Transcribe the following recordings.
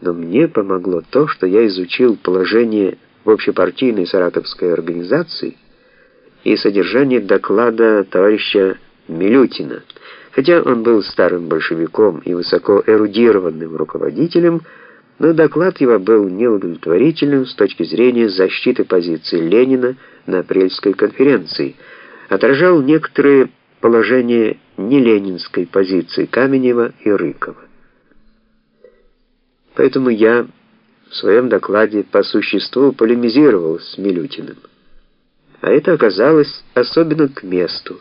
но мне помогло то, что я изучил положение в общепартийной саратовской организации и содержание доклада товарища Милютина. Хотя он был старым большевиком и высоко эрудированным руководителем, но доклад его был неудовлетворительным с точки зрения защиты позиции Ленина на апрельской конференции, отражал некоторые положения неленинской позиции Каменева и Рыкова. Поэтому я в своем докладе по существу полемизировал с Милютиным. А это оказалось особенно к месту,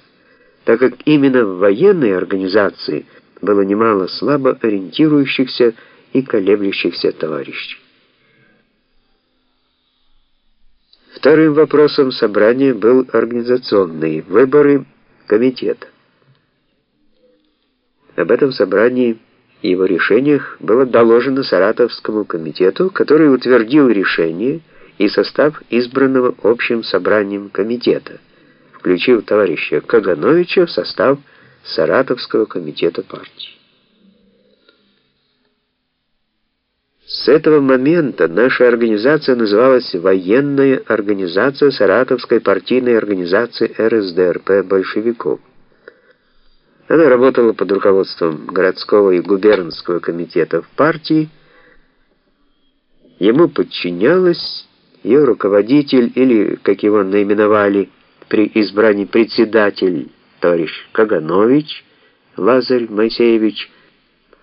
так как именно в военной организации было немало слабо ориентирующихся и колеблющихся товарищей. Вторым вопросом собрания был организационный выборы комитета. Об этом собрании и его решениях было доложено Саратовскому комитету, который утвердил решение и состав избранного общим собранием комитета, включив товарища Кагановича в состав Саратовского комитета партии. С этого момента наша организация называлась Военная организация Саратовской партийной организации РСДРП большевиков. Она работала под руководством городского и губернского комитетов партии. Ему подчинялась ее руководитель, или, как его наименовали при избрании председатель, товарищ Каганович, Лазарь Моисеевич,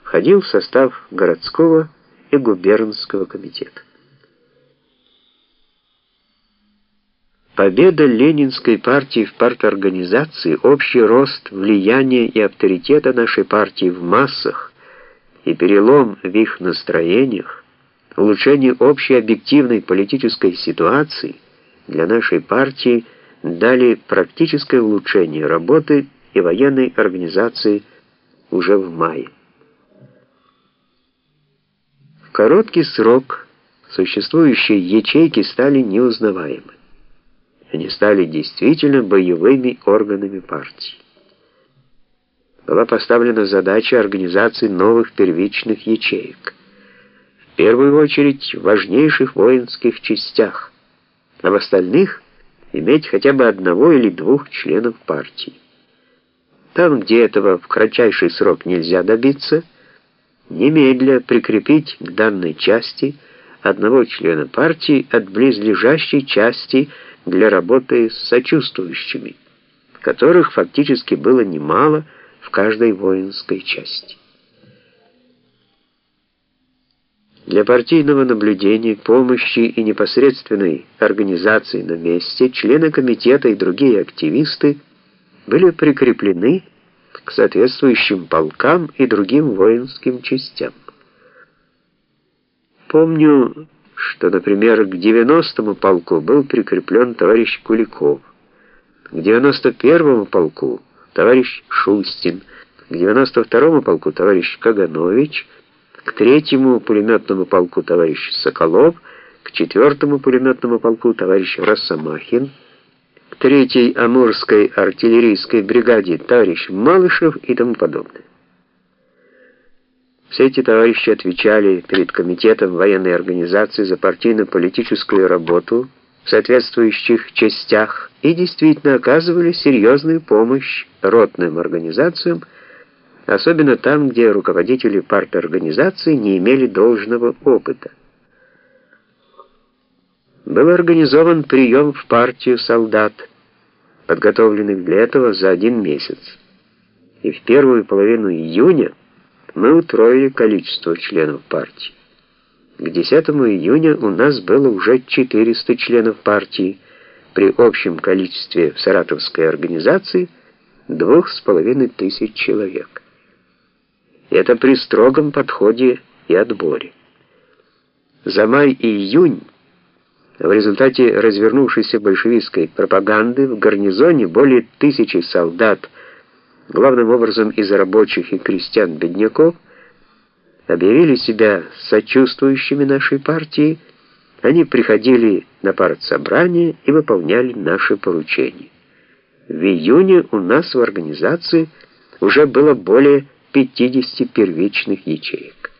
входил в состав городского и губернского комитета. Победа Ленинской партии в парторганизации, общий рост влияния и авторитета нашей партии в массах и перелом в их настроениях, улучшение общей объективной политической ситуации для нашей партии дали практическое улучшение работы и военной организации уже в мае. В короткий срок существующие ячейки стали неузнаваемы. Они стали действительно боевыми органами партии. Была поставлена задача организации новых первичных ячеек. В первую очередь в важнейших воинских частях, а в остальных иметь хотя бы одного или двух членов партии. Там, где этого в кратчайший срок нельзя добиться, немедля прикрепить к данной части одного члена партии от близлежащей части для работы с сочувствующими, которых фактически было немало в каждой воинской части. Для партийного наблюдения, помощи и непосредственной организации на месте члены комитета и другие активисты были прикреплены к соответствующим полкам и другим воинским частям. Помню, что, например, к 90-му полку был прикреплен товарищ Куликов, к 91-му полку товарищ Шустин, к 92-му полку товарищ Каганович, к 3-му пулеметному полку товарищ Соколов, к 4-му пулеметному полку товарищ Росомахин, к 3-й Амурской артиллерийской бригаде товарищ Малышев и тому подобное. Все эти товарищи отвечали перед комитетом военной организации за партийно-политическую работу в соответствующих частях и действительно оказывали серьезную помощь ротным организациям, особенно там, где руководители парторганизации не имели должного опыта. Был организован прием в партию солдат, подготовленных для этого за один месяц. И в первую половину июня мы утроили количество членов партии. К 10 июня у нас было уже 400 членов партии при общем количестве в саратовской организации двух с половиной тысяч человек. Это при строгом подходе и отборе. За май и июнь в результате развернувшейся большевистской пропаганды в гарнизоне более тысячи солдат главным образом из рабочих и крестьян-бедняков, объявили себя сочувствующими нашей партии, они приходили на партсобрание и выполняли наши поручения. В июне у нас в организации уже было более 50 первичных ячеек.